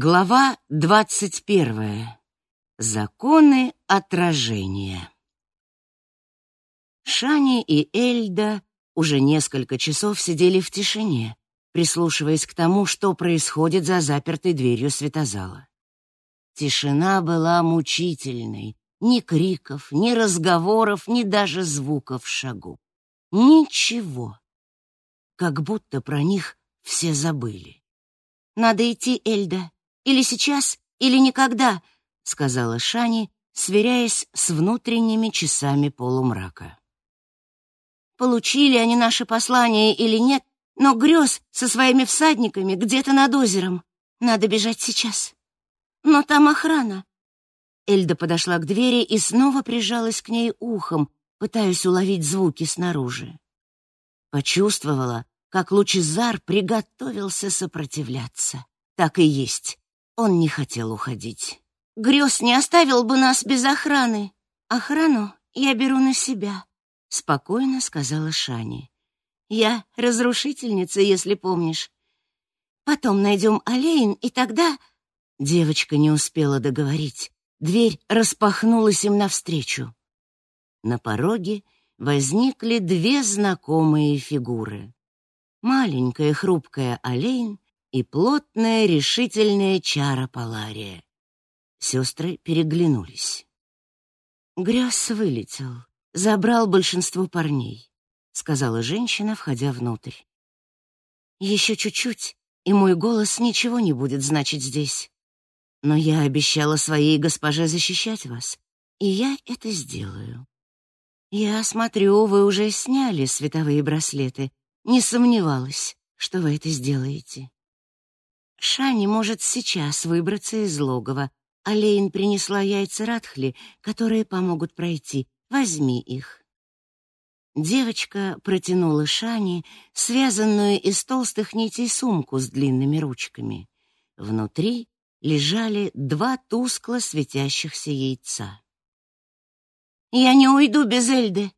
Глава двадцать первая. Законы отражения. Шани и Эльда уже несколько часов сидели в тишине, прислушиваясь к тому, что происходит за запертой дверью светозала. Тишина была мучительной. Ни криков, ни разговоров, ни даже звуков шагу. Ничего. Как будто про них все забыли. «Надо идти, Эльда. Или сейчас, или никогда», — сказала Шани, сверяясь с внутренними часами полумрака. Получили они наше послание или нет, но грез со своими всадниками где-то над озером. Надо бежать сейчас. Но там охрана. Эльда подошла к двери и снова прижалась к ней ухом, пытаясь уловить звуки снаружи. Почувствовала, как Лучезар приготовился сопротивляться. Так и есть. Он не хотел уходить. Грёз не оставил бы нас без охраны. Охрану я беру на себя, спокойно сказала Шани. Я разрушительница, если помнишь. Потом найдем Алейн, и тогда девочка не успела договорить. Дверь распахнулась им навстречу. На пороге возникли две знакомые фигуры. Маленькая хрупкая Алейн и плотная решительная чара Палария. Сестры переглянулись. Грязь вылетел, забрал большинство парней, сказала женщина, входя внутрь. Еще чуть-чуть, и мой голос ничего не будет значить здесь. Но я обещала своей госпоже защищать вас, и я это сделаю. Я смотрю, вы уже сняли световые браслеты. Не сомневалась, что вы это сделаете. Шани может сейчас выбраться из логова. а Лейн принесла яйца Радхли, которые помогут пройти. Возьми их. Девочка протянула Шани связанную из толстых нитей сумку с длинными ручками. Внутри лежали два тускло светящихся яйца. «Я не уйду без Эльды!»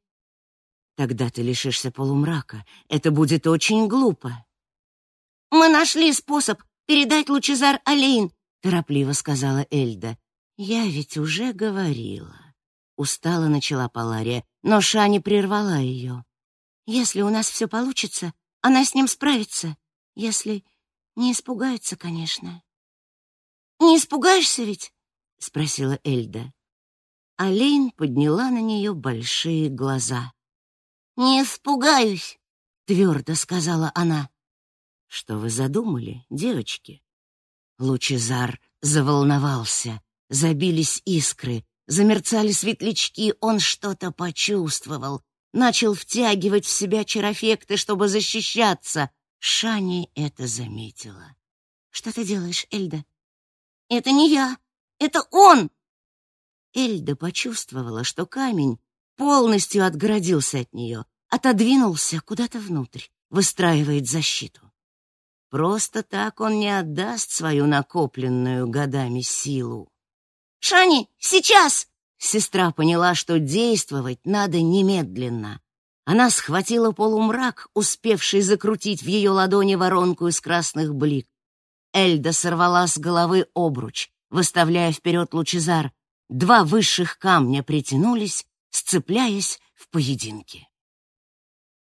«Тогда ты лишишься полумрака. Это будет очень глупо». «Мы нашли способ передать Лучезар Алейн», — торопливо сказала Эльда. «Я ведь уже говорила». Устало начала Палария, но Шани прервала ее. «Если у нас все получится, она с ним справится. Если не испугается, конечно». «Не испугаешься ведь?» — спросила Эльда. Алейн подняла на нее большие глаза. «Не испугаюсь», — твердо сказала она. «Что вы задумали, девочки?» Лучезар заволновался, забились искры, замерцали светлячки, он что-то почувствовал, начал втягивать в себя чарофекты, чтобы защищаться. Шани это заметила. «Что ты делаешь, Эльда?» Это не я, это он!» Эльда почувствовала, что камень полностью отгородился от нее, отодвинулся куда-то внутрь, выстраивает защиту. Просто так он не отдаст свою накопленную годами силу. «Шани, сейчас!» Сестра поняла, что действовать надо немедленно. Она схватила полумрак, успевший закрутить в ее ладони воронку из красных блик. Эльда сорвала с головы обруч, выставляя вперед лучезар. Два высших камня притянулись, сцепляясь в поединке.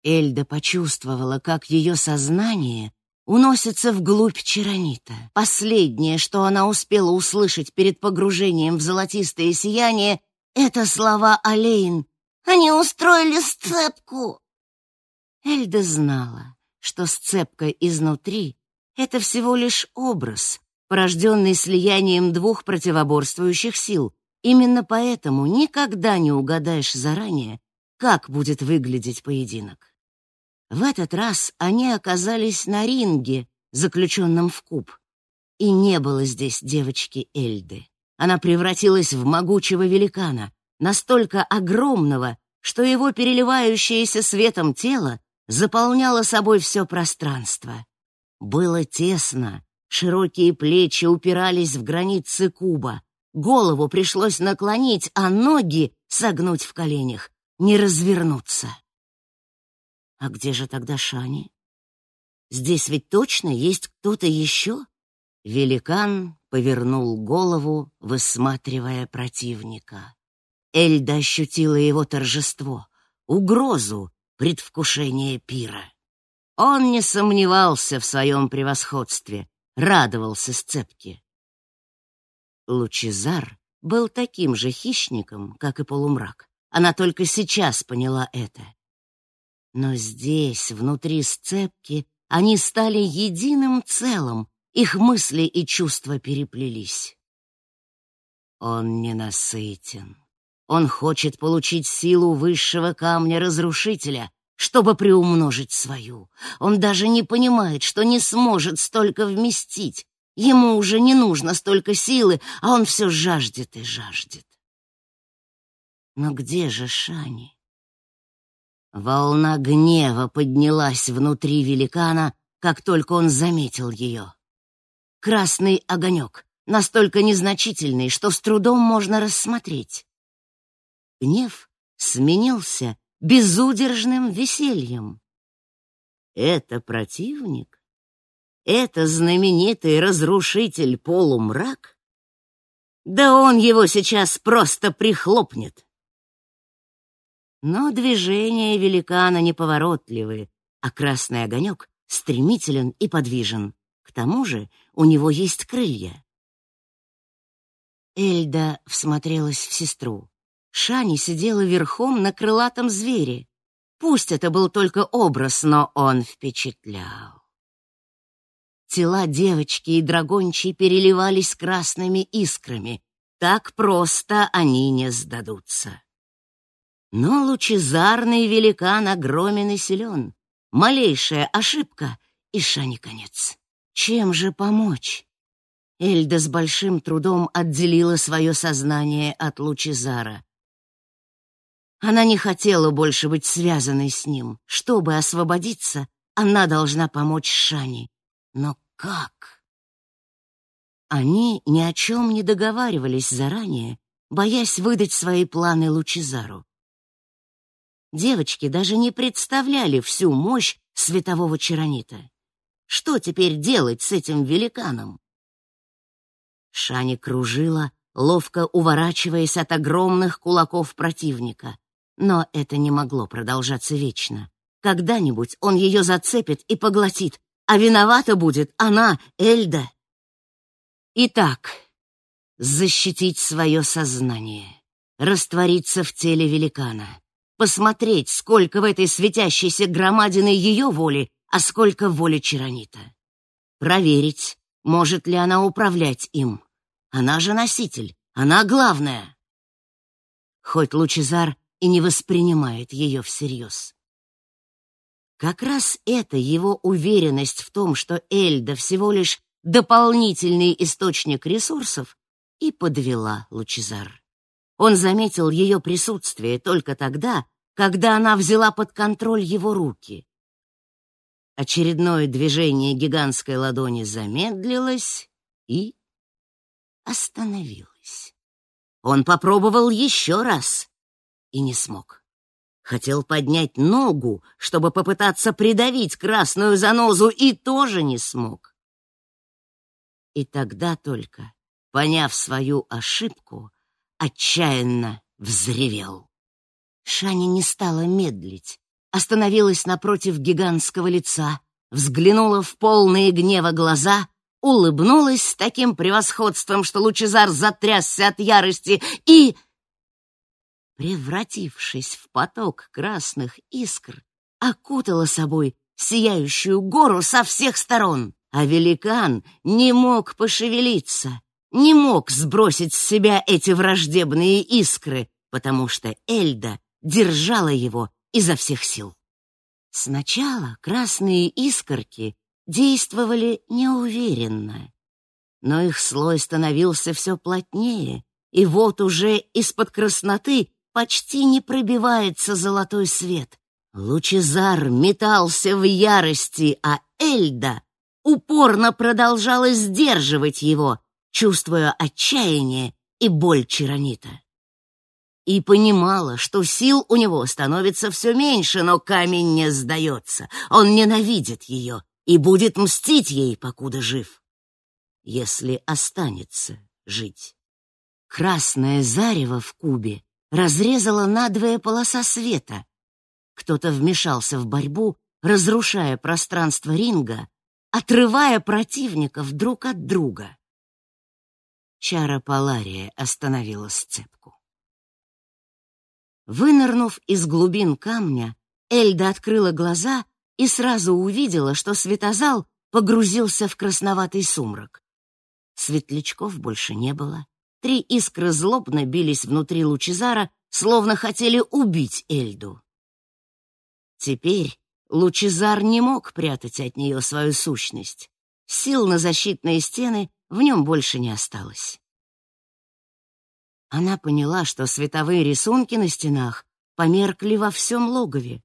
Эльда почувствовала, как ее сознание уносится вглубь чаронита. Последнее, что она успела услышать перед погружением в золотистое сияние, это слова Алейн. «Они устроили сцепку!» Эльда знала, что сцепка изнутри это всего лишь образ, порожденный слиянием двух противоборствующих сил. Именно поэтому никогда не угадаешь заранее, как будет выглядеть поединок. В этот раз они оказались на ринге, заключенном в куб. И не было здесь девочки Эльды. Она превратилась в могучего великана, настолько огромного, что его переливающееся светом тело заполняло собой все пространство. Было тесно, широкие плечи упирались в границы куба, голову пришлось наклонить, а ноги согнуть в коленях, не развернуться. А где же тогда Шани? Здесь ведь точно есть кто-то еще? Великан повернул голову, высматривая противника. Эльда ощутила его торжество, угрозу, предвкушение пира. Он не сомневался в своем превосходстве, радовался сцепке. Лучезар был таким же хищником, как и полумрак. Она только сейчас поняла это. Но здесь, внутри сцепки, они стали единым целым, их мысли и чувства переплелись. Он ненасытен. Он хочет получить силу высшего камня-разрушителя, чтобы приумножить свою. Он даже не понимает, что не сможет столько вместить. Ему уже не нужно столько силы, а он все жаждет и жаждет. Но где же Шани? Волна гнева поднялась внутри великана, как только он заметил ее. Красный огонек, настолько незначительный, что с трудом можно рассмотреть. Гнев сменился безудержным весельем. Это противник? Это знаменитый разрушитель полумрак? Да он его сейчас просто прихлопнет. Но движения великана неповоротливые, а красный огонек стремителен и подвижен. К тому же у него есть крылья. Эльда всмотрелась в сестру. Шани сидела верхом на крылатом звере. Пусть это был только образ, но он впечатлял. Тела девочки и драгончей переливались красными искрами. Так просто они не сдадутся. Но лучезарный великан огромен и силен. Малейшая ошибка — и Шани конец. Чем же помочь? Эльда с большим трудом отделила свое сознание от Лучезара. Она не хотела больше быть связанной с ним. Чтобы освободиться, она должна помочь Шани. Но как? Они ни о чем не договаривались заранее, боясь выдать свои планы Лучезару. Девочки даже не представляли всю мощь светового чаронита. Что теперь делать с этим великаном? Шани кружила, ловко уворачиваясь от огромных кулаков противника. Но это не могло продолжаться вечно. Когда-нибудь он ее зацепит и поглотит, а виновата будет она, Эльда. Итак, защитить свое сознание, раствориться в теле великана, посмотреть, сколько в этой светящейся громадине ее воли, а сколько воли Чаронита. Проверить, может ли она управлять им. Она же носитель, она главная. Хоть Лучезар и не воспринимает ее всерьез. Как раз это его уверенность в том, что Эльда всего лишь дополнительный источник ресурсов, и подвела Лучезар. Он заметил ее присутствие только тогда, когда она взяла под контроль его руки. Очередное движение гигантской ладони замедлилось и остановилось. Он попробовал еще раз, и не смог. Хотел поднять ногу, чтобы попытаться придавить красную занозу, и тоже не смог. И тогда только, поняв свою ошибку, отчаянно взревел. Шани не стала медлить, остановилась напротив гигантского лица, взглянула в полные гнева глаза, улыбнулась с таким превосходством, что Лучезар затрясся от ярости и превратившись в поток красных искр, окутала собой сияющую гору со всех сторон, а великан не мог пошевелиться, не мог сбросить с себя эти враждебные искры, потому что Эльда держала его изо всех сил. Сначала красные искорки действовали неуверенно, но их слой становился все плотнее, и вот уже из-под красноты почти не пробивается золотой свет. Лучезар метался в ярости, а Эльда упорно продолжала сдерживать его, чувствуя отчаяние и боль Чаронита. И понимала, что сил у него становится все меньше, но камень не сдается. Он ненавидит ее и будет мстить ей, покуда жив. если останется жить. Красное зарево в кубе разрезало надвое полоса света. Кто-то вмешался в борьбу, разрушая пространство ринга, отрывая противников друг от друга. Чара Палария остановила сцепку. Вынырнув из глубин камня, Эльда открыла глаза и сразу увидела, что светозал погрузился в красноватый сумрак. Светлячков больше не было. Три искры злобно бились внутри Лучезара, словно хотели убить Эльду. Теперь Лучезар не мог прятать от нее свою сущность. Сил на защитные стены в нем больше не осталось. Она поняла, что световые рисунки на стенах померкли во всем логове.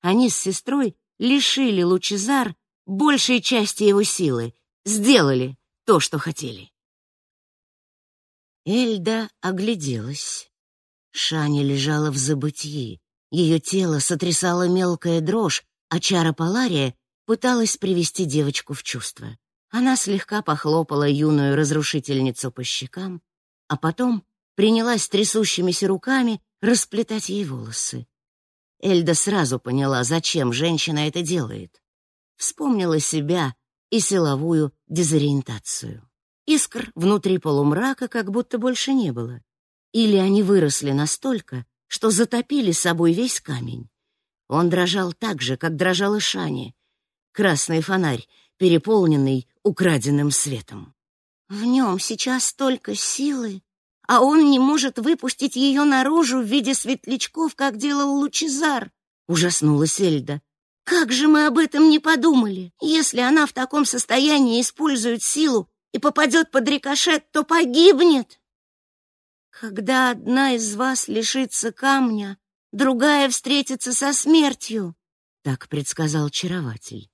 Они с сестрой лишили Лучезар большей части его силы, сделали то, что хотели. Эльда огляделась. Шаня лежала в забытии. Ее тело сотрясало мелкая дрожь, а чара Палария пыталась привести девочку в чувство. Она слегка похлопала юную разрушительницу по щекам, а потом принялась трясущимися руками расплетать ей волосы. Эльда сразу поняла, зачем женщина это делает. Вспомнила себя и силовую дезориентацию. Искр внутри полумрака как будто больше не было. Или они выросли настолько, что затопили собой весь камень. Он дрожал так же, как дрожал и Шани. Красный фонарь, переполненный украденным светом. В нем сейчас столько силы, а он не может выпустить ее наружу в виде светлячков, как делал Лучезар. Ужаснулась Эльда. Как же мы об этом не подумали? Если она в таком состоянии использует силу и попадет под рикошет, то погибнет. Когда одна из вас лишится камня, другая встретится со смертью, так предсказал чарователь.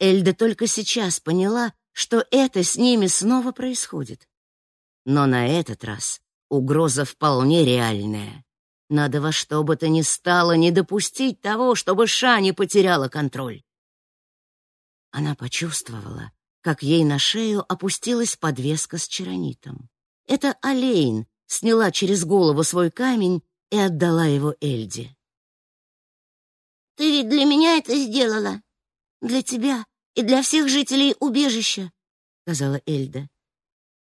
Эльда только сейчас поняла, что это с ними снова происходит. Но на этот раз Угроза вполне реальная. Надо во что бы то ни стало не допустить того, чтобы Шани потеряла контроль. Она почувствовала, как ей на шею опустилась подвеска с черонитом. Это Алейн сняла через голову свой камень и отдала его Эльде. «Ты ведь для меня это сделала. Для тебя и для всех жителей убежища», — сказала Эльда.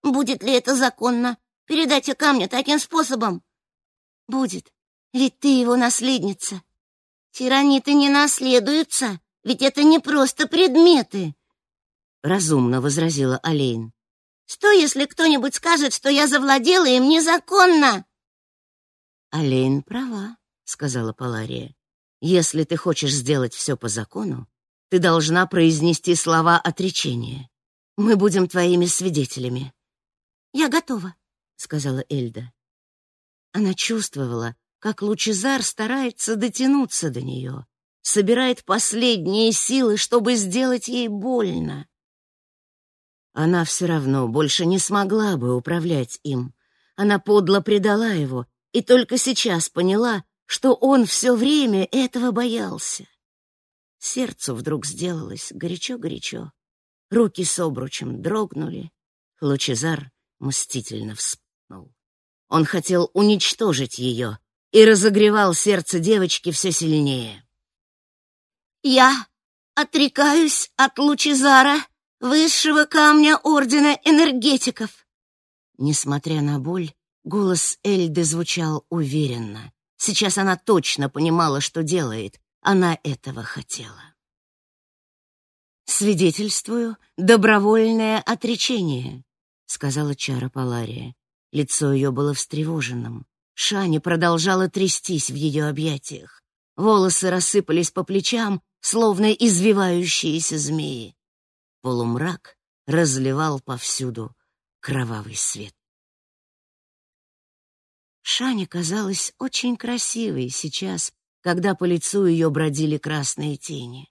«Будет ли это законно, передача камня таким способом? Будет, ведь ты его наследница. Тираниты не наследуются, ведь это не просто предметы. Разумно возразила Алейн. Что, если кто-нибудь скажет, что я завладела им незаконно? Алейн права, сказала Палария. Если ты хочешь сделать все по закону, ты должна произнести слова отречения. Мы будем твоими свидетелями. Я готова. — сказала Эльда. Она чувствовала, как Лучезар старается дотянуться до нее, собирает последние силы, чтобы сделать ей больно. Она все равно больше не смогла бы управлять им. Она подло предала его и только сейчас поняла, что он все время этого боялся. Сердцу вдруг сделалось горячо-горячо. Руки с обручем дрогнули. Лучезар мстительно вскрикнул. Он хотел уничтожить ее и разогревал сердце девочки все сильнее. «Я отрекаюсь от Лучезара, высшего камня Ордена Энергетиков!» Несмотря на боль, голос Эльды звучал уверенно. Сейчас она точно понимала, что делает. Она этого хотела. «Свидетельствую добровольное отречение», — сказала Чара Палария. Лицо ее было встревоженным. Шани продолжала трястись в ее объятиях. Волосы рассыпались по плечам, словно извивающиеся змеи. Полумрак разливал повсюду кровавый свет. Шани казалась очень красивой сейчас, когда по лицу ее бродили красные тени.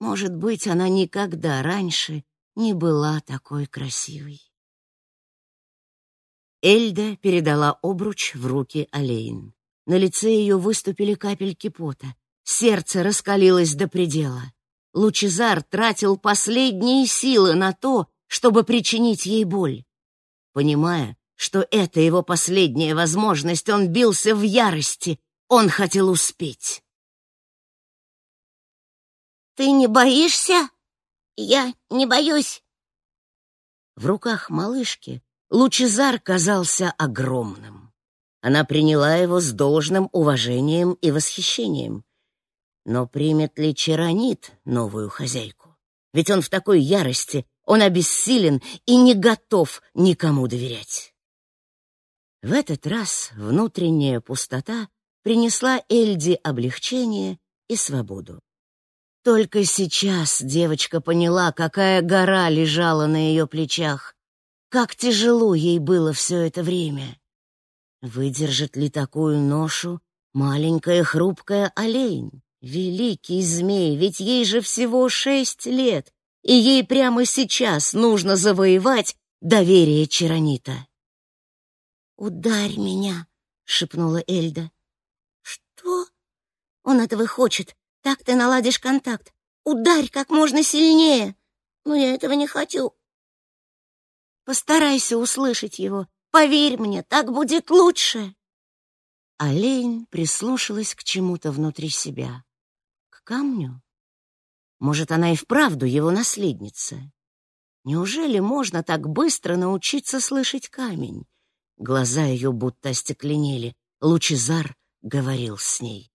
Может быть, она никогда раньше не была такой красивой. Эльда передала обруч в руки Алейн. На лице ее выступили капельки пота. Сердце раскалилось до предела. Лучезар тратил последние силы на то, чтобы причинить ей боль. Понимая, что это его последняя возможность, он бился в ярости, он хотел успеть. «Ты не боишься?» «Я не боюсь». В руках малышки Лучезар казался огромным. Она приняла его с должным уважением и восхищением. Но примет ли Чаронит новую хозяйку? Ведь он в такой ярости, он обессилен и не готов никому доверять. В этот раз внутренняя пустота принесла Эльди облегчение и свободу. Только сейчас девочка поняла, какая гора лежала на ее плечах, как тяжело ей было все это время. Выдержит ли такую ношу маленькая хрупкая олень? Великий змей, ведь ей же всего шесть лет, и ей прямо сейчас нужно завоевать доверие Чаронита. «Ударь меня», — шепнула Эльда. «Что? Он этого хочет. Так ты наладишь контакт. Ударь как можно сильнее. Но я этого не хочу». «Постарайся услышать его. Поверь мне, так будет лучше». Олень прислушалась к чему-то внутри себя камню? Может, она и вправду его наследница? Неужели можно так быстро научиться слышать камень? Глаза ее будто остекленели. Лучезар говорил с ней.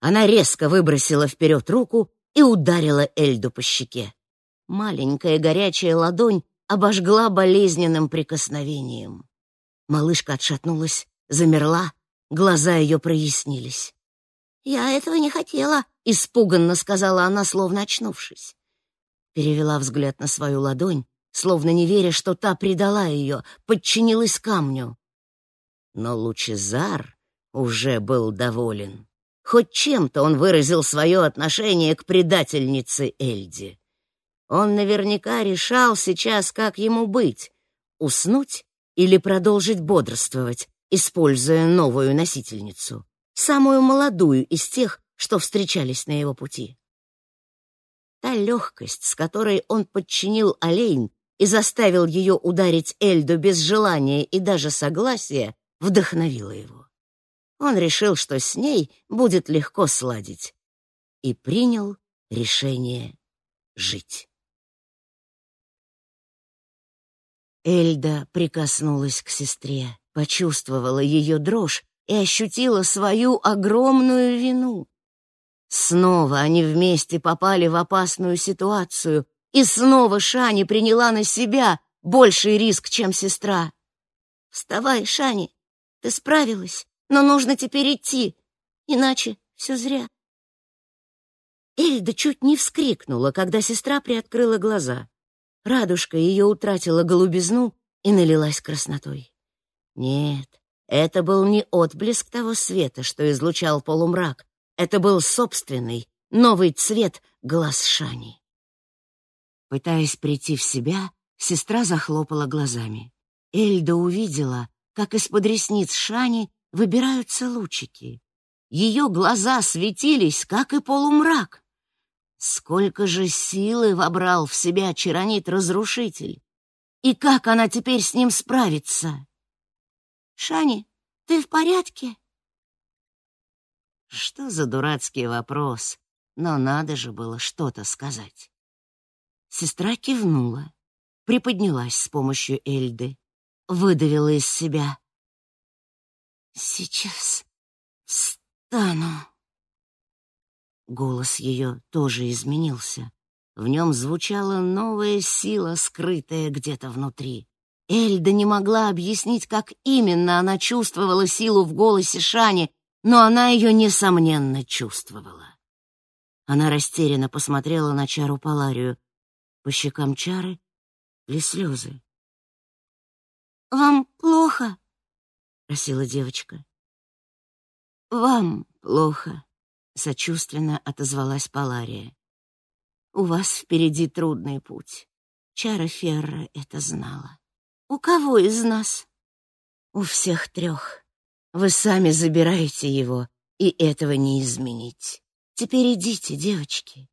Она резко выбросила вперед руку и ударила Эльду по щеке. Маленькая горячая ладонь обожгла болезненным прикосновением. Малышка отшатнулась, замерла, глаза ее прояснились. «Я этого не хотела», — испуганно сказала она, словно очнувшись. Перевела взгляд на свою ладонь, словно не веря, что та предала ее, подчинилась камню. Но Лучезар уже был доволен. Хоть чем-то он выразил свое отношение к предательнице Эльди. Он наверняка решал сейчас, как ему быть — уснуть или продолжить бодрствовать, используя новую носительницу самую молодую из тех, что встречались на его пути. Та легкость, с которой он подчинил Олейн и заставил ее ударить Эльду без желания и даже согласия, вдохновила его. Он решил, что с ней будет легко сладить, и принял решение жить. Эльда прикоснулась к сестре, почувствовала ее дрожь и ощутила свою огромную вину. Снова они вместе попали в опасную ситуацию, и снова Шани приняла на себя больший риск, чем сестра. «Вставай, Шани, ты справилась, но нужно теперь идти, иначе все зря». Эльда чуть не вскрикнула, когда сестра приоткрыла глаза. Радужка ее утратила голубизну и налилась краснотой. Нет, это был не отблеск того света, что излучал полумрак. Это был собственный, новый цвет глаз Шани. Пытаясь прийти в себя, сестра захлопала глазами. Эльда увидела, как из-под ресниц Шани выбираются лучики. Ее глаза светились, как и полумрак. Сколько же силы вобрал в себя Чаронит-разрушитель! И как она теперь с ним справится? Шани, ты в порядке?» Что за дурацкий вопрос? Но надо же было что-то сказать. Сестра кивнула, приподнялась с помощью Эльды, выдавила из себя. «Сейчас встану». Голос ее тоже изменился. В нем звучала новая сила, скрытая где-то внутри. Эльда не могла объяснить, как именно она чувствовала силу в голосе Шани, но она ее, несомненно, чувствовала. Она растерянно посмотрела на Чару Паларию. По щекам Чары ли слезы. «Вам плохо?» — просила девочка. «Вам плохо», — сочувственно отозвалась Палария. «У вас впереди трудный путь. Чара Ферра это знала». У кого из нас? У всех трех. Вы сами забираете его, и этого не изменить. Теперь идите, девочки.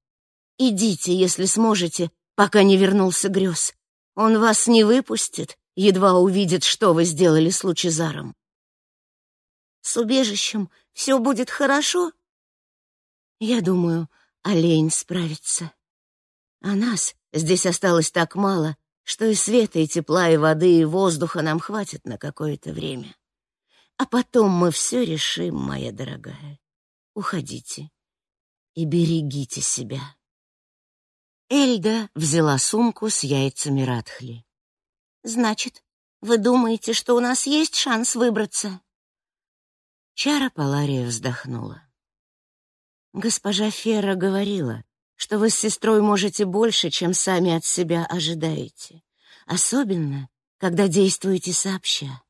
Идите, если сможете, пока не вернулся грез. Он вас не выпустит, едва увидит, что вы сделали с Лучезаром. С убежищем все будет хорошо? Я думаю, олень справится. А нас здесь осталось так мало, что и света, и тепла, и воды, и воздуха нам хватит на какое-то время. А потом мы все решим, моя дорогая. Уходите и берегите себя. Эльда взяла сумку с яйцами Радхли. Значит, вы думаете, что у нас есть шанс выбраться? Чара Палария вздохнула. Госпожа Фера говорила, что вы с сестрой можете больше, чем сами от себя ожидаете, особенно когда действуете сообща.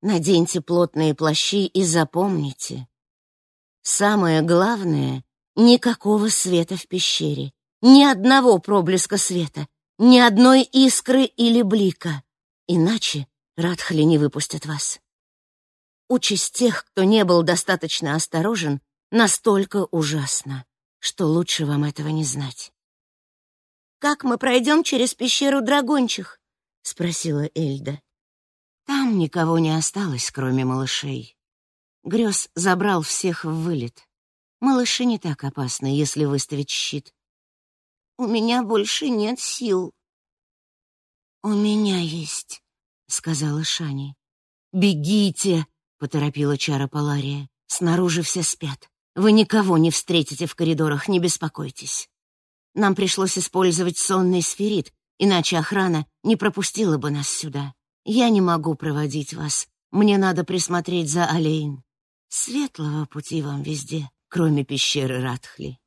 Наденьте плотные плащи и запомните. Самое главное — никакого света в пещере, ни одного проблеска света, ни одной искры или блика. Иначе Радхли не выпустят вас. Участь тех, кто не был достаточно осторожен, настолько ужасна, что лучше вам этого не знать. «Как мы пройдем через пещеру драгончих?» — спросила Эльда. Там никого не осталось, кроме малышей. Грёз забрал всех в вылет. Малыши не так опасны, если выставить щит. У меня больше нет сил. У меня есть, сказала Шани. Бегите, поторопила Чара Палария. Снаружи все спят. Вы никого не встретите в коридорах, не беспокойтесь. Нам пришлось использовать сонный сферит, иначе охрана не пропустила бы нас сюда. Я не могу проводить вас. Мне надо присмотреть за Алейн. Светлого пути вам везде, кроме пещеры Радхли.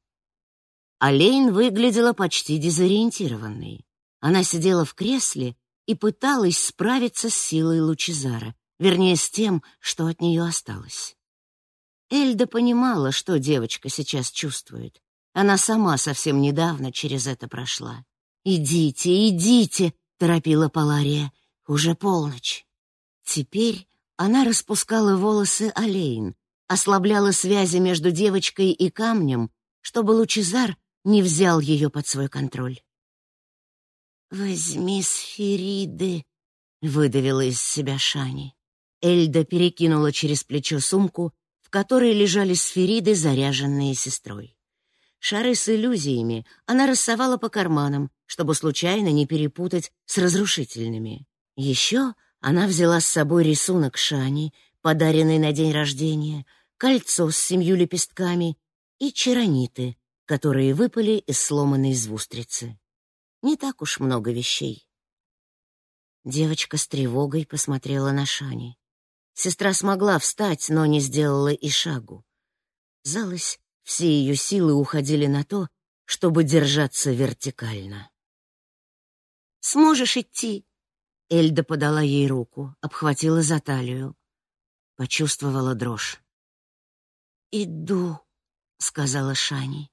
Алейн выглядела почти дезориентированной. Она сидела в кресле и пыталась справиться с силой Лучезара, вернее, с тем, что от нее осталось. Эльда понимала, что девочка сейчас чувствует. Она сама совсем недавно через это прошла. «Идите, идите!» — торопила Палария. «Уже полночь». Теперь она распускала волосы Алейн, ослабляла связи между девочкой и камнем, чтобы Лучезар не взял ее под свой контроль. «Возьми сфериды», — выдавила из себя Шани. Эльда перекинула через плечо сумку, в которой лежали сфериды, заряженные сестрой. Шары с иллюзиями она рассовала по карманам, чтобы случайно не перепутать с разрушительными. Еще она взяла с собой рисунок Шани, подаренный на день рождения, кольцо с семью лепестками и чарониты, которые выпали из сломанной звустрицы. Не так уж много вещей. Девочка с тревогой посмотрела на Шани. Сестра смогла встать, но не сделала и шагу. Залось, все ее силы уходили на то, чтобы держаться вертикально. «Сможешь идти?» Эльда подала ей руку, обхватила за талию. Почувствовала дрожь. «Иду», — сказала Шани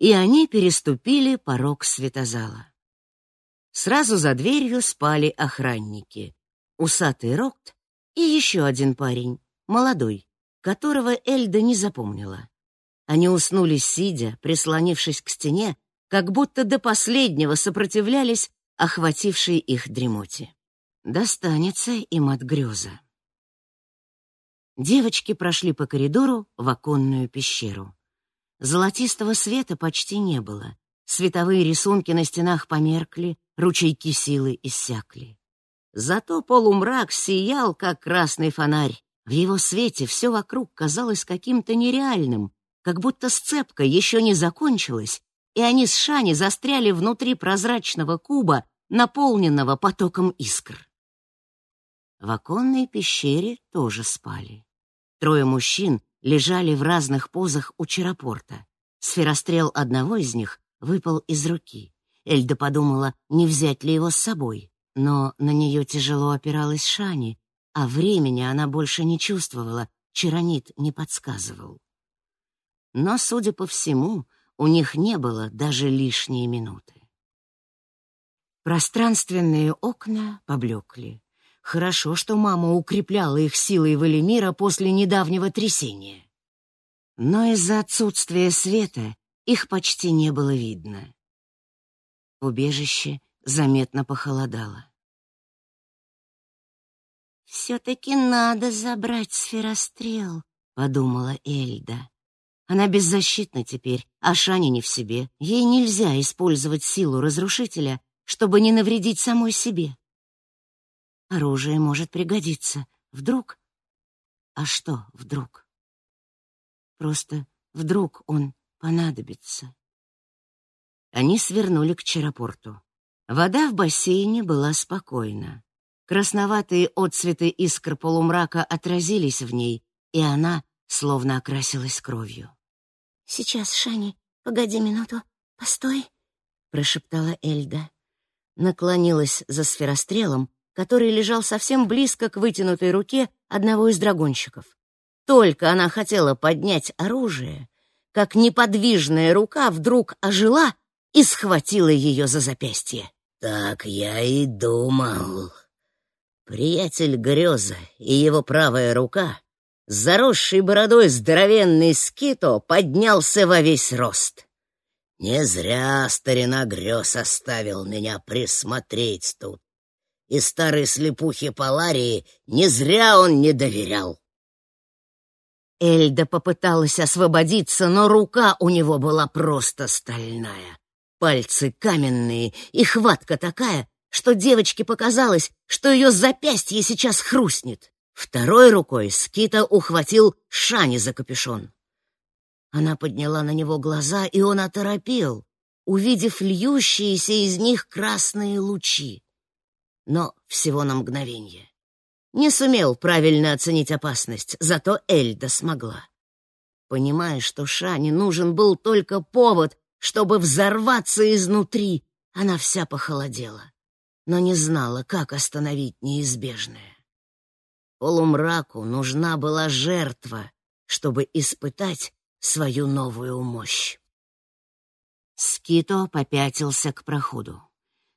и они переступили порог светозала. Сразу за дверью спали охранники. Усатый Рокт и еще один парень, молодой, которого Эльда не запомнила. Они уснули сидя, прислонившись к стене, как будто до последнего сопротивлялись охватившей их дремоте. Достанется им от греза. Девочки прошли по коридору в оконную пещеру. Золотистого света почти не было. Световые рисунки на стенах померкли, ручейки силы иссякли. Зато полумрак сиял, как красный фонарь. В его свете все вокруг казалось каким-то нереальным, как будто сцепка еще не закончилась, и они с Шани застряли внутри прозрачного куба, наполненного потоком искр. В оконной пещере тоже спали. Трое мужчин лежали в разных позах у черопорта. Сферострел одного из них выпал из руки. Эльда подумала, не взять ли его с собой, но на нее тяжело опиралась Шани, а времени она больше не чувствовала, Чаронит не подсказывал. Но, судя по всему, у них не было даже лишние минуты. Пространственные окна поблекли. Хорошо, что мама укрепляла их силой Валимира после недавнего трясения. Но из-за отсутствия света их почти не было видно. В убежище заметно похолодало. «Все-таки надо забрать сферострел», — подумала Эльда. Она беззащитна теперь, а Шани не в себе. Ей нельзя использовать силу разрушителя, чтобы не навредить самой себе. Оружие может пригодиться. Вдруг? А что вдруг? Просто вдруг он понадобится. Они свернули к Черапорту. Вода в бассейне была спокойна. Красноватые отцветы искр полумрака отразились в ней, и она словно окрасилась кровью. «Сейчас, Шани, погоди минуту, постой», — прошептала Эльда. Наклонилась за сферострелом, который лежал совсем близко к вытянутой руке одного из драгонщиков. Только она хотела поднять оружие, как неподвижная рука вдруг ожила и схватила ее за запястье. «Так я и думал», Приятель Греза и его правая рука, заросший бородой здоровенный скито, поднялся во весь рост. Не зря старина Грез оставил меня присмотреть тут. И старой слепухе Паларии не зря он не доверял. Эльда попыталась освободиться, но рука у него была просто стальная. Пальцы каменные и хватка такая, что девочке показалось, что ее запястье сейчас хрустнет. Второй рукой Скита ухватил Шани за капюшон. Она подняла на него глаза, и он оторопел, увидев льющиеся из них красные лучи. Но всего на мгновение. Не сумел правильно оценить опасность, зато Эльда смогла. Понимая, что Шане нужен был только повод, чтобы взорваться изнутри, она вся похолодела но не знала, как остановить неизбежное. Полумраку нужна была жертва, чтобы испытать свою новую мощь. Скито попятился к проходу.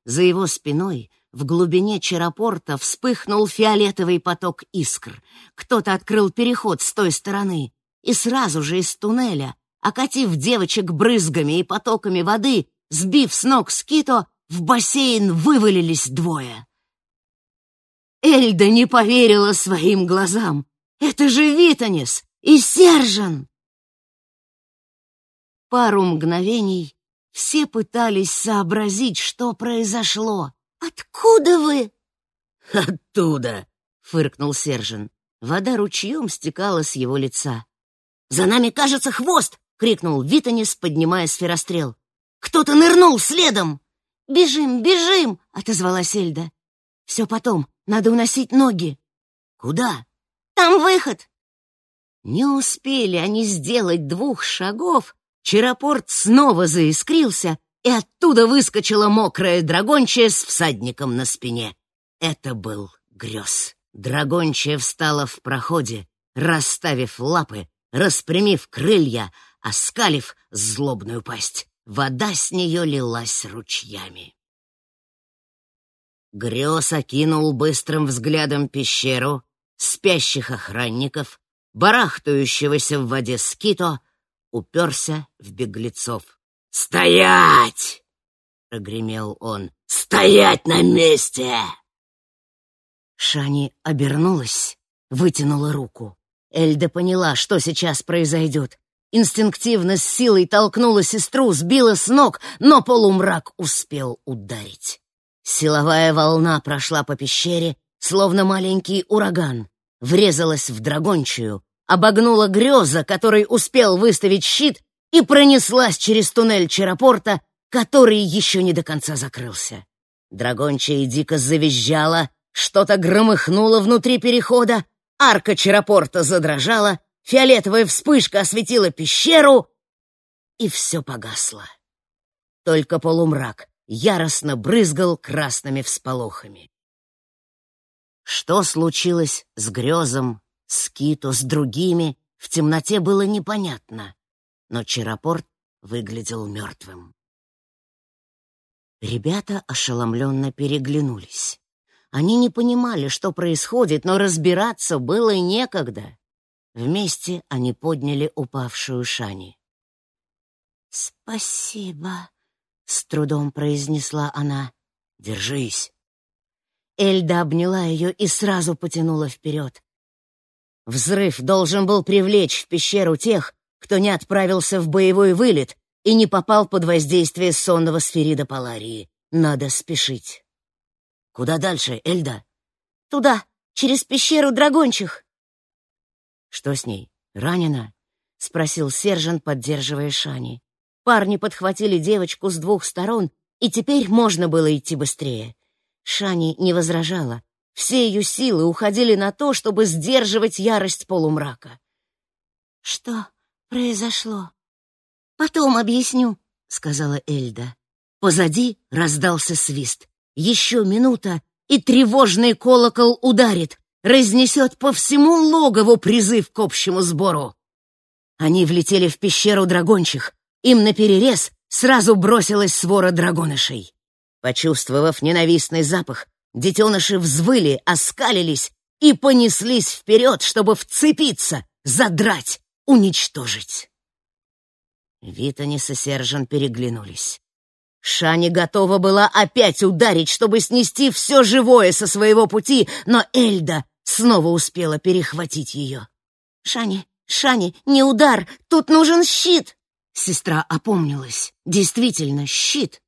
За его спиной в глубине черопорта вспыхнул фиолетовый поток искр. Кто-то открыл переход с той стороны, и сразу же из туннеля, окатив девочек брызгами и потоками воды, сбив с ног Скито, в бассейн вывалились двое. Эльда не поверила своим глазам. Это же Витанис и Сержан! Пару мгновений все пытались сообразить, что произошло. «Откуда вы?» «Оттуда!» — фыркнул Сержан. Вода ручьем стекала с его лица. «За нами, кажется, хвост!» — крикнул Витанис, поднимая сферострел. «Кто-то нырнул следом!» «Бежим, бежим!» — отозвалась Эльда. «Все потом, надо уносить ноги». «Куда?» «Там выход!» Не успели они сделать двух шагов, Черопорт снова заискрился, и оттуда выскочила мокрая драгончая с всадником на спине. Это был грез. Драгончая встала в проходе, расставив лапы, распрямив крылья, оскалив злобную пасть. Вода с нее лилась ручьями. Грёз окинул быстрым взглядом пещеру, спящих охранников, барахтающегося в воде скито, уперся в беглецов. «Стоять!» — прогремел он. «Стоять на месте!» Шани обернулась, вытянула руку. Эльда поняла, что сейчас произойдет. Инстинктивно с силой толкнула сестру, сбила с ног, но полумрак успел ударить. Силовая волна прошла по пещере, словно маленький ураган, врезалась в драгончую, обогнула греза, который успел выставить щит, и пронеслась через туннель Черопорта, который еще не до конца закрылся. Драгончая дико завизжала, что-то громыхнуло внутри перехода, арка Черопорта задрожала, Фиолетовая вспышка осветила пещеру, и все погасло. Только полумрак яростно брызгал красными всполохами. Что случилось с Грезом, с Кито, с другими, в темноте было непонятно, но Черопорт выглядел мертвым. Ребята ошеломленно переглянулись. Они не понимали, что происходит, но разбираться было некогда. Вместе они подняли упавшую Шани. «Спасибо», — с трудом произнесла она. Держись. Эльда обняла ее и сразу потянула вперед. Взрыв должен был привлечь в пещеру тех, кто не отправился в боевой вылет и не попал под воздействие сонного сферида Паларии. Надо спешить. Куда дальше, Эльда? Туда, через пещеру драгончих. Что с ней? Ранена? спросил сержант, поддерживая Шани. Парни подхватили девочку с двух сторон, и теперь можно было идти быстрее. Шани не возражала. Все ее силы уходили на то, чтобы сдерживать ярость полумрака. «Что произошло?» «Потом объясню», — сказала Эльда. Позади раздался свист. Еще минута, и тревожный колокол ударит, разнесет по всему логову призыв к общему сбору. Они влетели в пещеру драгончих. Им наперерез сразу бросилась свора драгонышей. Почувствовав ненавистный запах, детеныши взвыли, оскалились и понеслись вперед, чтобы вцепиться, задрать, уничтожить. Витанис и Сержан переглянулись. Шани готова была опять ударить, чтобы снести все живое со своего пути, но Эльда снова успела перехватить ее. «Шани, Шани, не удар! Тут нужен щит!» Сестра опомнилась. Действительно, щит.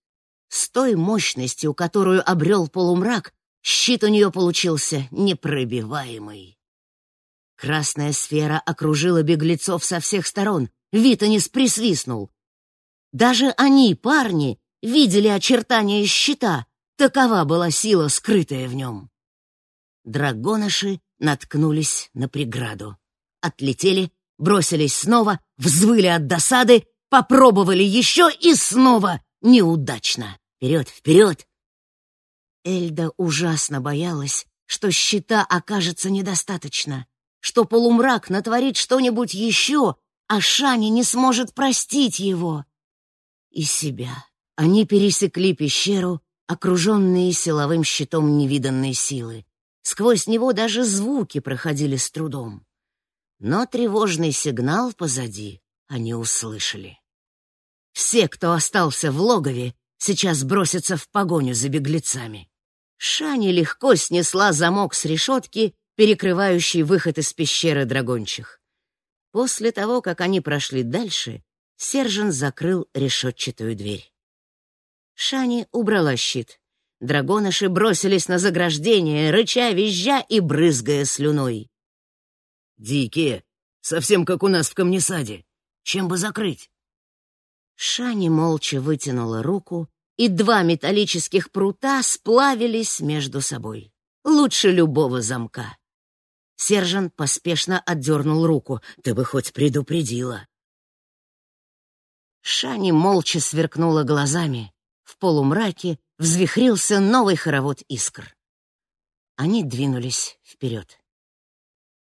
С той мощностью, которую обрел полумрак, щит у нее получился непробиваемый. Красная сфера окружила беглецов со всех сторон. Витанис присвистнул. Даже они, парни, видели очертания щита. Такова была сила, скрытая в нем. Драгоныши наткнулись на преграду. Отлетели, бросились снова, взвыли от досады, попробовали еще и снова неудачно. Вперед, вперед! Эльда ужасно боялась, что щита окажется недостаточно, что полумрак натворит что-нибудь еще, а Шани не сможет простить его. И себя. Они пересекли пещеру, окруженные силовым щитом невиданной силы. Сквозь него даже звуки проходили с трудом. Но тревожный сигнал позади они услышали. Все, кто остался в логове, сейчас бросятся в погоню за беглецами. Шани легко снесла замок с решетки, перекрывающий выход из пещеры драгончих. После того, как они прошли дальше, сержант закрыл решетчатую дверь. Шани убрала щит. Драгоныши бросились на заграждение, рыча, визжа и брызгая слюной. «Дикие, совсем как у нас в камнесаде. Чем бы закрыть?» Шани молча вытянула руку, и два металлических прута сплавились между собой. Лучше любого замка. Сержант поспешно отдернул руку. «Ты бы хоть предупредила». Шани молча сверкнула глазами. В полумраке взвихрился новый хоровод искр. Они двинулись вперед.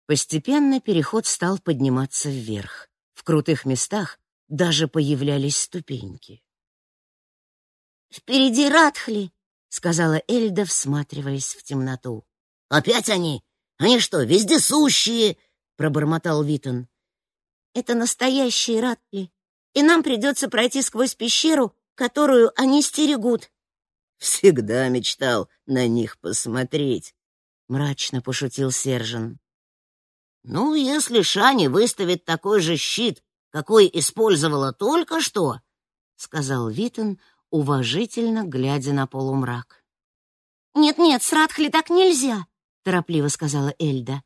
Постепенно переход стал подниматься вверх. В крутых местах даже появлялись ступеньки. «Впереди Радхли!» — сказала Эльда, всматриваясь в темноту. «Опять они? Они что, вездесущие?» — пробормотал Витон. «Это настоящие Радхли, и нам придется пройти сквозь пещеру, которую они стерегут». «Всегда мечтал на них посмотреть», — мрачно пошутил Сержан. «Ну, если Шани выставит такой же щит, какой использовала только что, — сказал Витон, уважительно глядя на полумрак. «Нет-нет, с Радхли так нельзя», — торопливо сказала Эльда.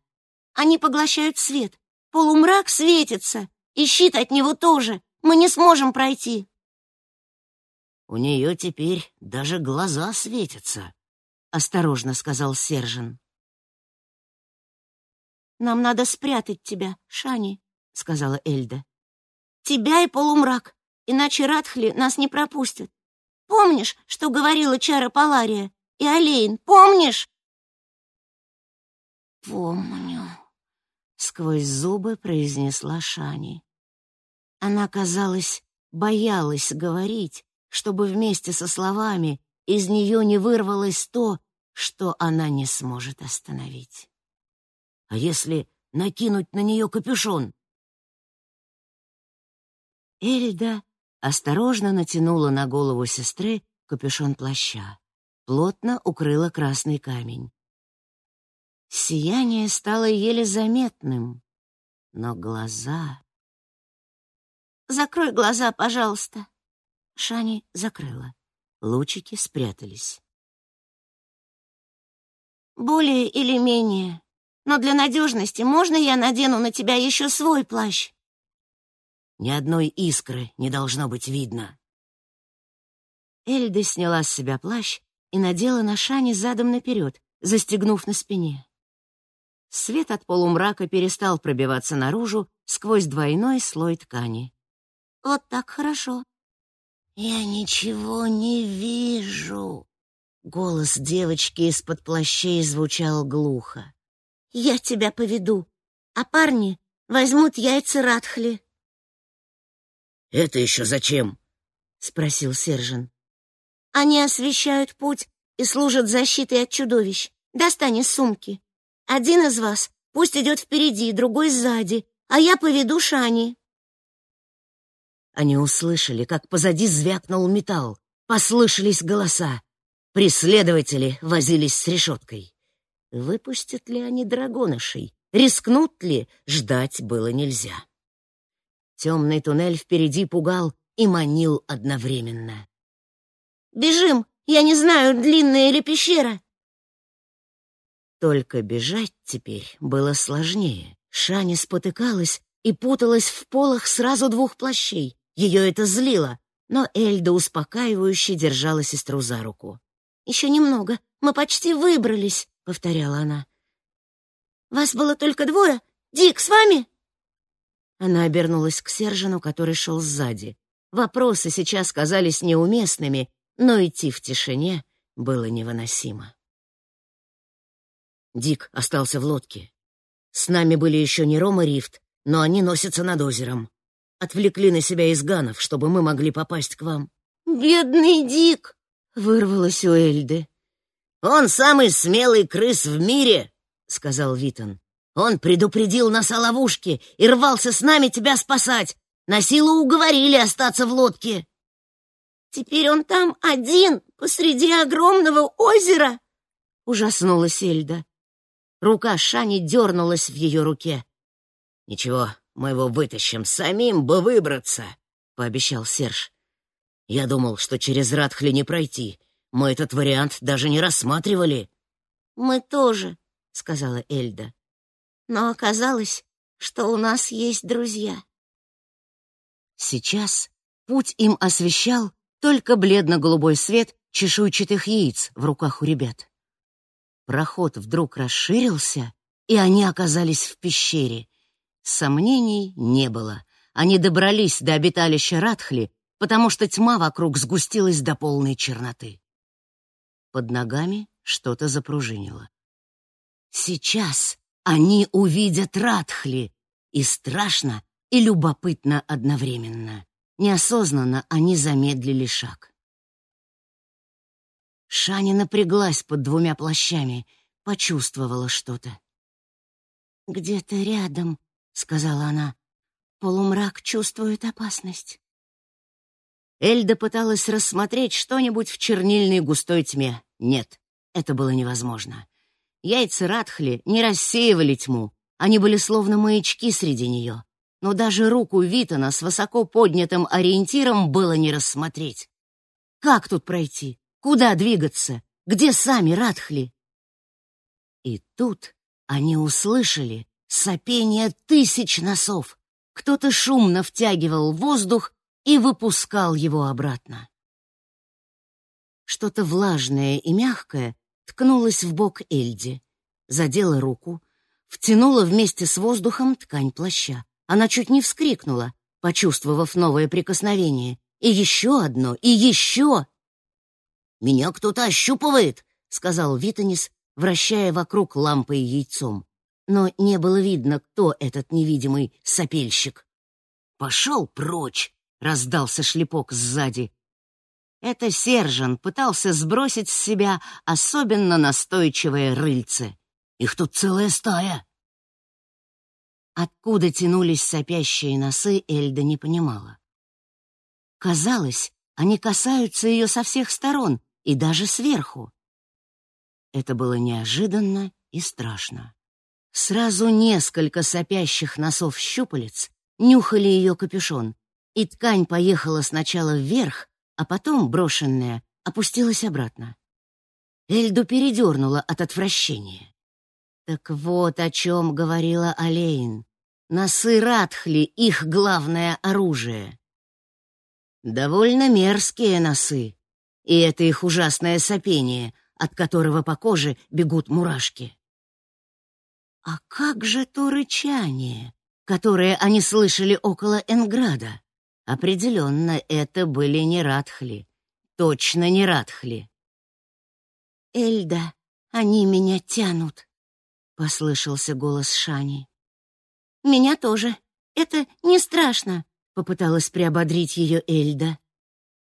«Они поглощают свет. Полумрак светится, и щит от него тоже. Мы не сможем пройти». «У нее теперь даже глаза светятся», — осторожно сказал Сержан. «Нам надо спрятать тебя, Шани», — сказала Эльда. Тебя и полумрак, иначе Радхли нас не пропустят. Помнишь, что говорила Чара Палария и Олейн, помнишь?» «Помню», — сквозь зубы произнесла Шани. Она, казалось, боялась говорить, чтобы вместе со словами из нее не вырвалось то, что она не сможет остановить. «А если накинуть на нее капюшон?» Эльда осторожно натянула на голову сестры капюшон плаща. плотно укрыла красный камень. Сияние стало еле заметным, но глаза... «Закрой глаза, пожалуйста». Шани закрыла. Лучики спрятались. «Более или менее. Но для надежности можно я надену на тебя еще свой плащ?» Ни одной искры не должно быть видно. Эльда сняла с себя плащ и надела на Шани задом наперед, застегнув на спине. Свет от полумрака перестал пробиваться наружу сквозь двойной слой ткани. «Вот так хорошо». «Я ничего не вижу». Голос девочки из-под плащей звучал глухо. «Я тебя поведу, а парни возьмут яйца Радхли». «Это еще зачем?» — спросил Сержин. «Они освещают путь и служат защитой от чудовищ. Достань из сумки. Один из вас пусть идет впереди, другой сзади, а я поведу Шани». Они услышали, как позади звякнул металл. Послышались голоса. Преследователи возились с решеткой. Выпустят ли они драгонышей? Рискнут ли? Ждать было нельзя. Темный туннель впереди пугал и манил одновременно. «Бежим! Я не знаю, длинная или пещера!» Только бежать теперь было сложнее. Шаня спотыкалась и путалась в полах сразу двух плащей. Ее это злило, но Эльда успокаивающе держала сестру за руку. «Еще немного, мы почти выбрались», — повторяла она. «Вас было только двое? Дик, с вами?» Она обернулась к Сержину, который шел сзади. Вопросы сейчас казались неуместными, но идти в тишине было невыносимо. Дик остался в лодке. С нами были еще не Рома Рифт, но они носятся над озером. Отвлекли на себя изганов, чтобы мы могли попасть к вам. «Бедный Дик!» — вырвалось у Эльды. «Он самый смелый крыс в мире!» — сказал Витон. «Он предупредил нас о ловушке и рвался с нами тебя спасать. На силу уговорили остаться в лодке». «Теперь он там один, посреди огромного озера?» — ужаснулась Эльда. Рука Шани дернулась в ее руке. «Ничего, мы его вытащим, самим бы выбраться», — пообещал Серж. «Я думал, что через Радхли не пройти. Мы этот вариант даже не рассматривали». «Мы тоже», — сказала Эльда. «Но оказалось, что у нас есть друзья». Сейчас путь им освещал только бледно-голубой свет чешуйчатых яиц в руках у ребят. Проход вдруг расширился, и они оказались в пещере. Сомнений не было. Они добрались до обиталища Радхли, потому что тьма вокруг сгустилась до полной черноты. Под ногами что-то запружинило. Сейчас они увидят Радхли, и страшно, и любопытно одновременно. Неосознанно они замедлили шаг. Шаня напряглась под двумя плащами, почувствовала что-то. «Где-то рядом», — сказала она. «Полумрак чувствует опасность». Эльда пыталась рассмотреть что-нибудь в чернильной густой тьме. Нет, это было невозможно. Яйца Радхли не рассеивали тьму, они были словно маячки среди нее. Но даже руку Витона с высоко поднятым ориентиром было не рассмотреть. Как тут пройти? Куда двигаться? Где сами Радхли? И тут они услышали сопение тысяч носов. Кто-то шумно втягивал воздух и выпускал его обратно. Что-то влажное и мягкое ткнулось в бок Эльди, задело руку, втянуло вместе с воздухом ткань плаща. Она чуть не вскрикнула, почувствовав новое прикосновение. И еще одно, и еще! «Меня кто-то ощупывает», — сказал Витанис, вращая вокруг лампой яйцом. Но не было видно, кто этот невидимый сопельщик. «Пошел прочь!» — раздался шлепок сзади. Это Сержан пытался сбросить с себя особенно настойчивое рыльце. «Их тут целая стая!» Откуда тянулись сопящие носы, Эльда не понимала. Казалось, они касаются ее со всех сторон, и даже сверху. Это было неожиданно и страшно. Сразу несколько сопящих носов щупалец нюхали ее капюшон, и ткань поехала сначала вверх, а потом, брошенная, опустилась обратно. Эльду передернула от отвращения. Так вот о чем говорила Алейн. Носы Радхли — их главное оружие. Довольно мерзкие носы, и это их ужасное сопение, от которого по коже бегут мурашки. А как же то рычание, которое они слышали около Энграда? Определенно, это были не Радхли. Точно не Радхли. «Эльда, они меня тянут», — послышался голос Шани. «Меня тоже. Это не страшно», — попыталась приободрить ее Эльда.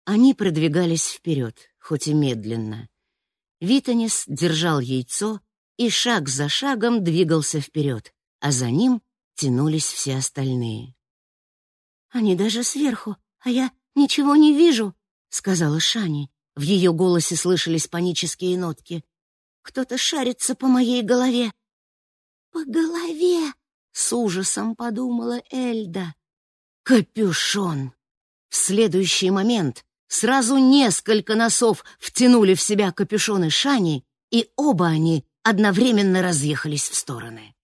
Они продвигались вперед, хоть и медленно. Витанис держал яйцо и шаг за шагом двигался вперед, а за ним тянулись все остальные. «Они даже сверху, а я ничего не вижу», — сказала Шани. В ее голосе слышались панические нотки. «Кто-то шарится по моей голове». «По голове!» — с ужасом подумала Эльда. «Капюшон!» В следующий момент сразу несколько носов втянули в себя капюшоны Шани, и оба они одновременно разъехались в стороны.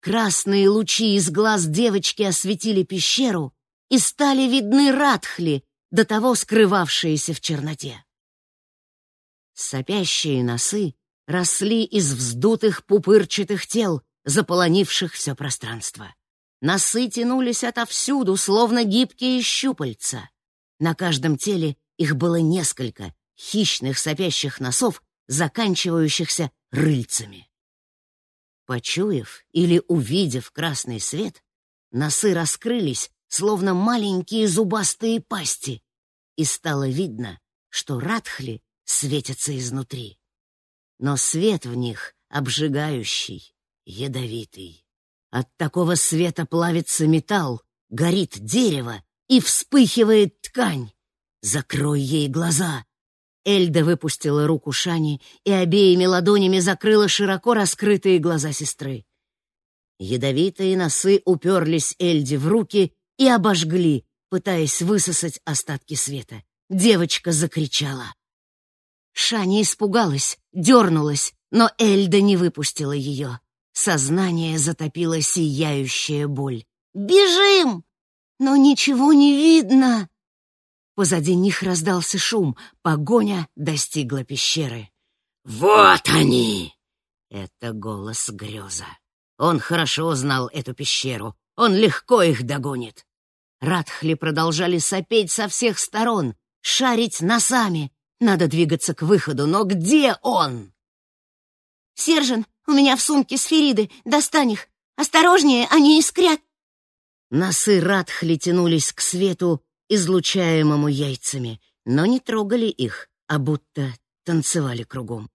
Красные лучи из глаз девочки осветили пещеру, и стали видны радхли, до того скрывавшиеся в черноте. Сопящие носы росли из вздутых пупырчатых тел, заполонивших все пространство. Носы тянулись отовсюду, словно гибкие щупальца. На каждом теле их было несколько хищных сопящих носов, заканчивающихся рыльцами. Почуяв или увидев красный свет, носы раскрылись, словно маленькие зубастые пасти, и стало видно, что радхли светятся изнутри. Но свет в них обжигающий, ядовитый. От такого света плавится металл, горит дерево и вспыхивает ткань. Закрой ей глаза. Эльда выпустила руку Шани и обеими ладонями закрыла широко раскрытые глаза сестры. Ядовитые носы уперлись Эльде в руки и обожгли, пытаясь высосать остатки света. Девочка закричала. Шаня испугалась, дернулась, но Эльда не выпустила ее. Сознание затопило сияющая боль. «Бежим!» «Но ничего не видно!» Позади них раздался шум. Погоня достигла пещеры. «Вот они!» Это голос Греза. Он хорошо знал эту пещеру. Он легко их догонит. Радхли продолжали сопеть со всех сторон, шарить носами. Надо двигаться к выходу, но где он? «Сержан, у меня в сумке сфериды, достань их. Осторожнее, они искрят». Носы Радхли тянулись к свету, излучаемому яйцами, но не трогали их, а будто танцевали кругом.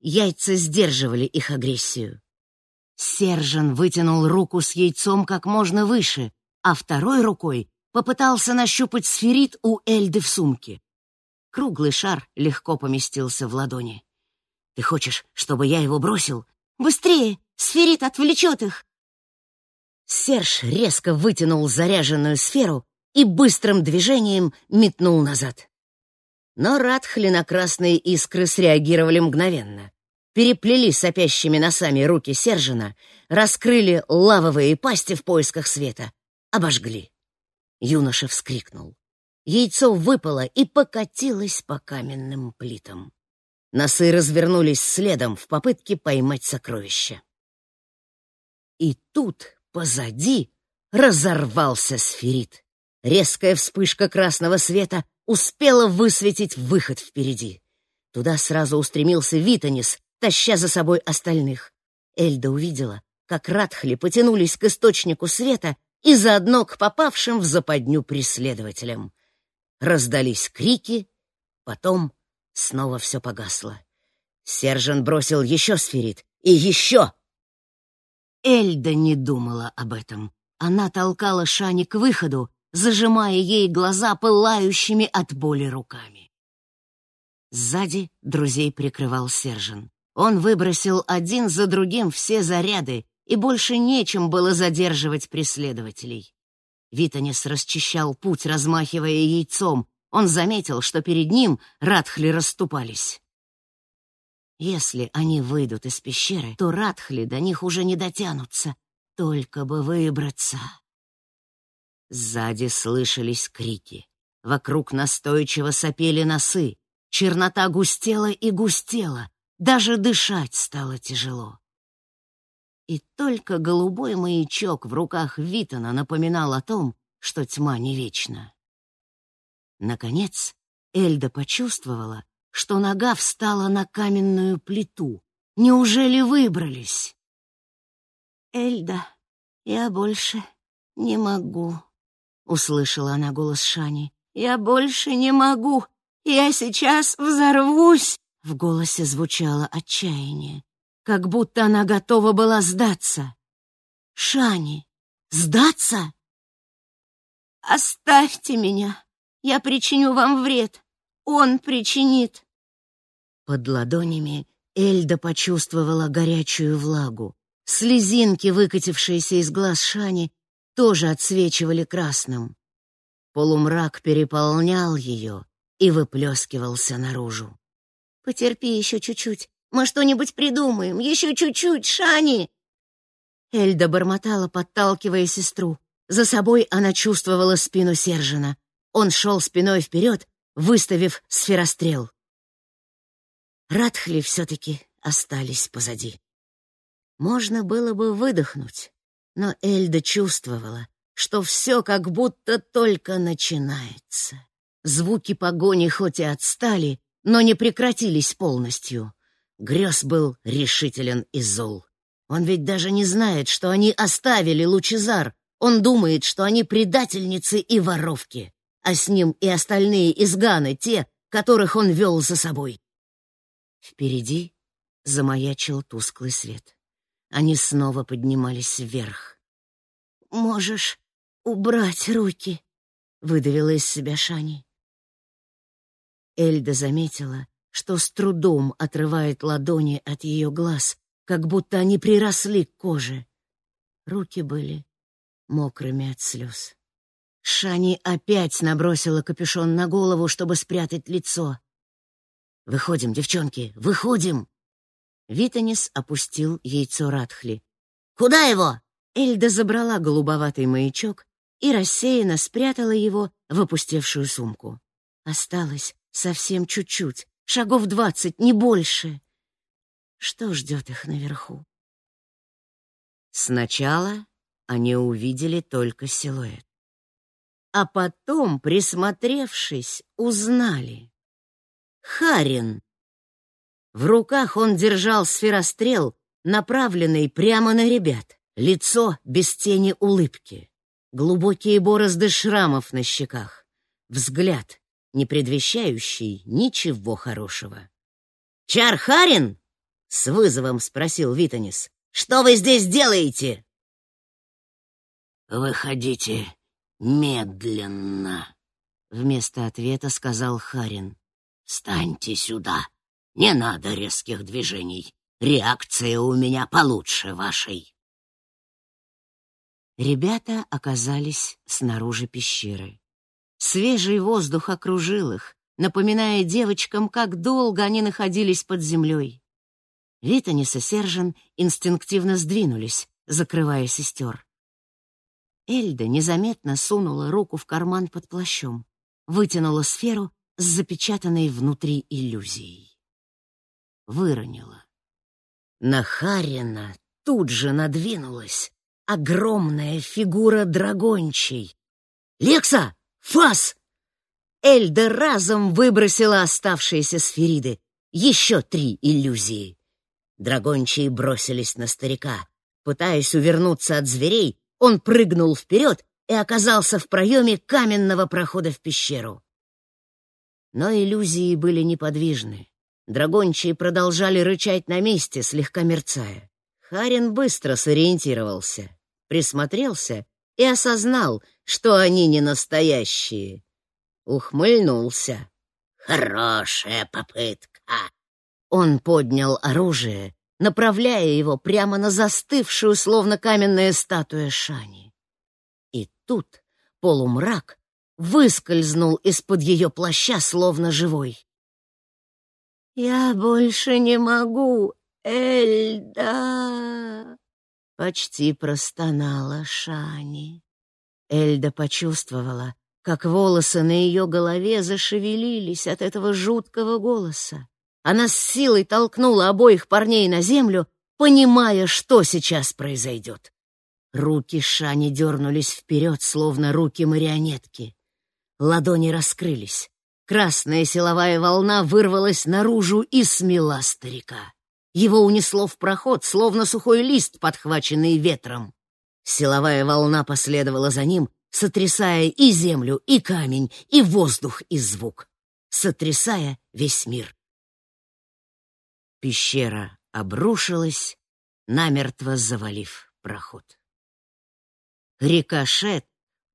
Яйца сдерживали их агрессию. Сержан вытянул руку с яйцом как можно выше, а второй рукой попытался нащупать сферит у Эльды в сумке. Круглый шар легко поместился в ладони. «Ты хочешь, чтобы я его бросил?» «Быстрее! Сферит отвлечет их!» Серж резко вытянул заряженную сферу и быстрым движением метнул назад. Но радхли-красные искры среагировали мгновенно. Переплели сопящими носами руки Сержина, раскрыли лавовые пасти в поисках света, обожгли. Юноша вскрикнул. Яйцо выпало и покатилось по каменным плитам. Носы развернулись следом в попытке поймать сокровище. И тут, позади, разорвался сферит. Резкая вспышка красного света успела высветить выход впереди. Туда сразу устремился Витанис, таща за собой остальных. Эльда увидела, как Радхли потянулись к источнику света и заодно к попавшим в западню преследователям. Раздались крики, потом снова все погасло. Сержан бросил еще сферит и еще. Эльда не думала об этом. Она толкала Шани к выходу, зажимая ей глаза пылающими от боли руками. Сзади друзей прикрывал Сержан. Он выбросил один за другим все заряды, и больше нечем было задерживать преследователей. Витанис расчищал путь, размахивая яйцом. Он заметил, что перед ним радхли расступались. Если они выйдут из пещеры, то радхли до них уже не дотянутся. Только бы выбраться. Сзади слышались крики. Вокруг настойчиво сопели носы. Чернота густела и густела. Даже дышать стало тяжело. И только голубой маячок в руках Витона напоминал о том, что тьма не вечна. Наконец, Эльда почувствовала, что нога встала на каменную плиту. Неужели выбрались? «Эльда, я больше не могу», — услышала она голос Шани. «Я больше не могу. Я сейчас взорвусь!» В голосе звучало отчаяние как будто она готова была сдаться. «Шани, сдаться?» «Оставьте меня! Я причиню вам вред! Он причинит!» Под ладонями Эльда почувствовала горячую влагу. Слезинки, выкатившиеся из глаз Шани, тоже отсвечивали красным. Полумрак переполнял ее и выплескивался наружу. «Потерпи еще чуть-чуть. Мы что-нибудь придумаем. Еще чуть-чуть, Шани!» Эльда бормотала, подталкивая сестру. За собой она чувствовала спину Сержина. Он шел спиной вперед, выставив сферострел. Радхли все-таки остались позади. Можно было бы выдохнуть, но Эльда чувствовала, что все как будто только начинается. Звуки погони хоть и отстали, но не прекратились полностью. Грёз был решителен и зол. Он ведь даже не знает, что они оставили Лучезар. Он думает, что они предательницы и воровки, а с ним и остальные изганы, те, которых он вел за собой. Впереди замаячил тусклый свет. Они снова поднимались вверх. «Можешь убрать руки», — выдавила из себя Шани. Эльда заметила, что с трудом отрывает ладони от ее глаз, как будто они приросли к коже. Руки были мокрыми от слез. Шани опять набросила капюшон на голову, чтобы спрятать лицо. «Выходим, девчонки, выходим!» Витанис опустил яйцо Радхли. «Куда его?» Эльда забрала голубоватый маячок и рассеянно спрятала его в опустевшую сумку. Осталось совсем чуть-чуть, Шагов двадцать, не больше. Что ждет их наверху? Сначала они увидели только силуэт. А потом, присмотревшись, узнали. Харин. В руках он держал сферострел, направленный прямо на ребят. Лицо без тени улыбки. Глубокие борозды шрамов на щеках. Взгляд не предвещающий ничего хорошего. «Чархарин?» — с вызовом спросил Витанис. «Что вы здесь делаете?» «Выходите медленно», — вместо ответа сказал Харин. «Встаньте сюда. Не надо резких движений. Реакция у меня получше вашей». Ребята оказались снаружи пещеры. Свежий воздух окружил их, напоминая девочкам, как долго они находились под землей. Витанис и Сержан инстинктивно сдвинулись, закрывая сестер. Эльда незаметно сунула руку в карман под плащом, вытянула сферу с запечатанной внутри иллюзией. Выронила. На Харина тут же надвинулась огромная фигура драгончей. «Лекса!» Фас!» Эльда разом выбросила оставшиеся сфериды. Еще три иллюзии. Драгончие бросились на старика. Пытаясь увернуться от зверей, он прыгнул вперед и оказался в проеме каменного прохода в пещеру. Но иллюзии были неподвижны. Драгончие продолжали рычать на месте, слегка мерцая. Харин быстро сориентировался, присмотрелся и осознал, что они не настоящие. Ухмыльнулся. «Хорошая попытка. Он поднял оружие, направляя его прямо на застывшую, словно каменная статуя Шани. И тут полумрак выскользнул из-под ее плаща, словно живой. «Я больше не могу, Эльда!» Почти простонала Шани. Эльда почувствовала, как волосы на ее голове зашевелились от этого жуткого голоса. Она с силой толкнула обоих парней на землю, понимая, что сейчас произойдет. Руки Шани дернулись вперед, словно руки марионетки. Ладони раскрылись. Красная силовая волна вырвалась наружу и смела старика. Его унесло в проход, словно сухой лист, подхваченный ветром. Силовая волна последовала за ним, сотрясая и землю, и камень, и воздух, и звук, сотрясая весь мир. Пещера обрушилась, намертво завалив проход. Рикошет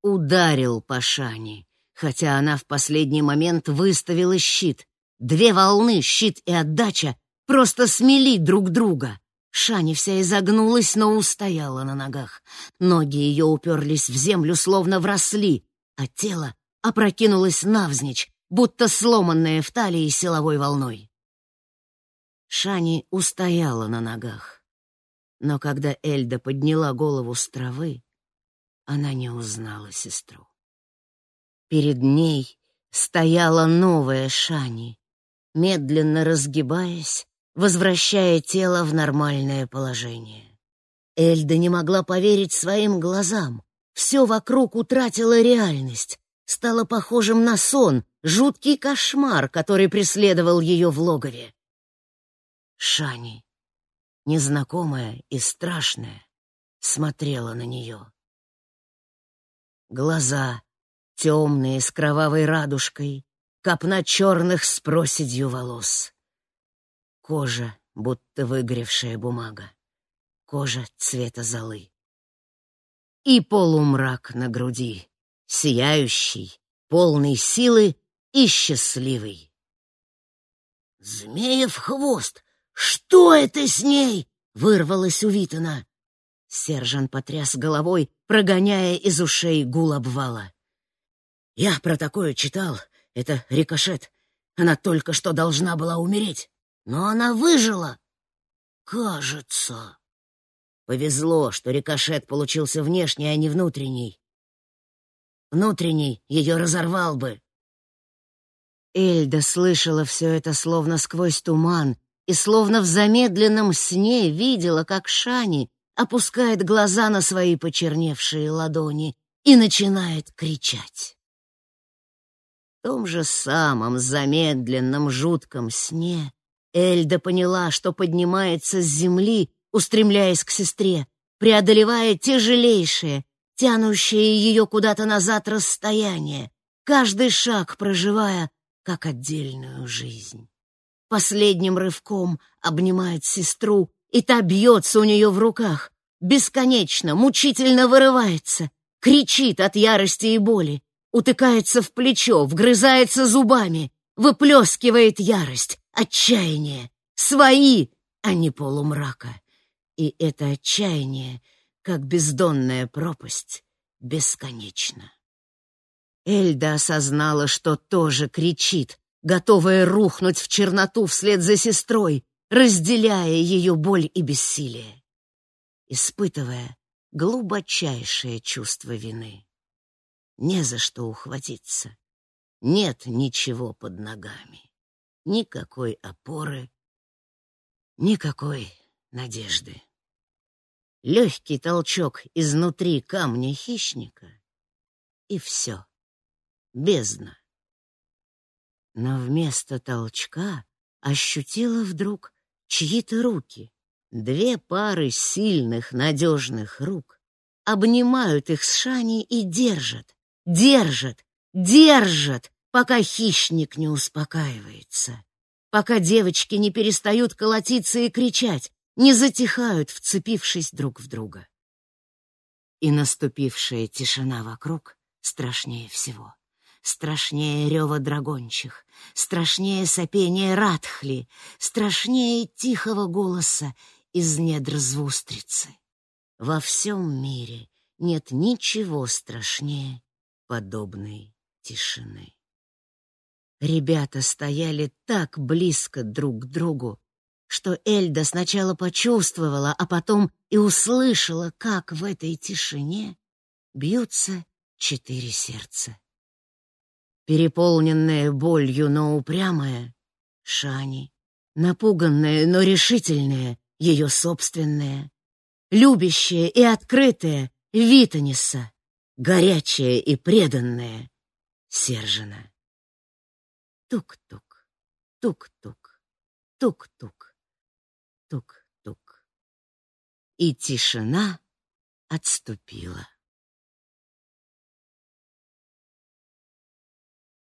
ударил по Шане, хотя она в последний момент выставила щит. Две волны, щит и отдача, просто смели друг друга. Шани вся изогнулась, но устояла на ногах. Ноги ее уперлись в землю, словно вросли, а тело опрокинулось навзничь, будто сломанное в талии силовой волной. Шани устояла на ногах. Но когда Эльда подняла голову с травы, она не узнала сестру. Перед ней стояла новая Шани, медленно разгибаясь, возвращая тело в нормальное положение. Эльда не могла поверить своим глазам. Все вокруг утратило реальность, стало похожим на сон, жуткий кошмар, который преследовал ее в логове. Шани, незнакомая и страшная, смотрела на нее. Глаза темные, с кровавой радужкой, копна черных с проседью волос. Кожа, будто выгоревшая бумага. Кожа цвета золы. И полумрак на груди, сияющий, полный силы и счастливый. «Змеев хвост! Что это с ней?» — вырвалось у Витана. Сержант потряс головой, прогоняя из ушей гул обвала. «Я про такое читал. Это рикошет. Она только что должна была умереть. Но она выжила. Кажется. Повезло, что рикошет получился внешний, а не внутренний. Внутренний ее разорвал бы. Эльда слышала все это словно сквозь туман и словно в замедленном сне видела, как Шани опускает глаза на свои почерневшие ладони и начинает кричать. Том же самом замедленном жутком сне Эльда поняла, что поднимается с земли, устремляясь к сестре, преодолевая тяжелейшее, тянущее ее куда-то назад расстояние, каждый шаг проживая как отдельную жизнь. Последним рывком обнимает сестру, и та бьется у нее в руках, бесконечно, мучительно вырывается, кричит от ярости и боли, утыкается в плечо, вгрызается зубами, выплескивает ярость, отчаяние, свои, а не полумрака. И это отчаяние, как бездонная пропасть, бесконечно. Эльда осознала, что тоже кричит, готовая рухнуть в черноту вслед за сестрой, разделяя ее боль и бессилие, испытывая глубочайшее чувство вины. Не за что ухватиться, нет ничего под ногами никакой опоры, никакой надежды. Легкий толчок изнутри камня хищника, и все, бездна. Но вместо толчка ощутила вдруг чьи-то руки. Две пары сильных, надежных рук обнимают их с Шани и держат, держат, держат, пока хищник не успокаивается, пока девочки не перестают колотиться и кричать, не затихают, вцепившись друг в друга. И наступившая тишина вокруг страшнее всего. страшнее рева драгончих, страшнее сопения радхли, страшнее тихого голоса из недр звустрицы. Во всем мире нет ничего страшнее подобной тишины. Ребята стояли так близко друг к другу, что Эльда сначала почувствовала, а потом и услышала, как в этой тишине бьются четыре сердца. Переполненная болью, но упрямая — Шани, напуганная, но решительная — ее собственная, любящая и открытая — Витаниса, горячая и преданная — Сержина. Тук-тук, тук-тук, тук-тук, тук-тук. И тишина отступила.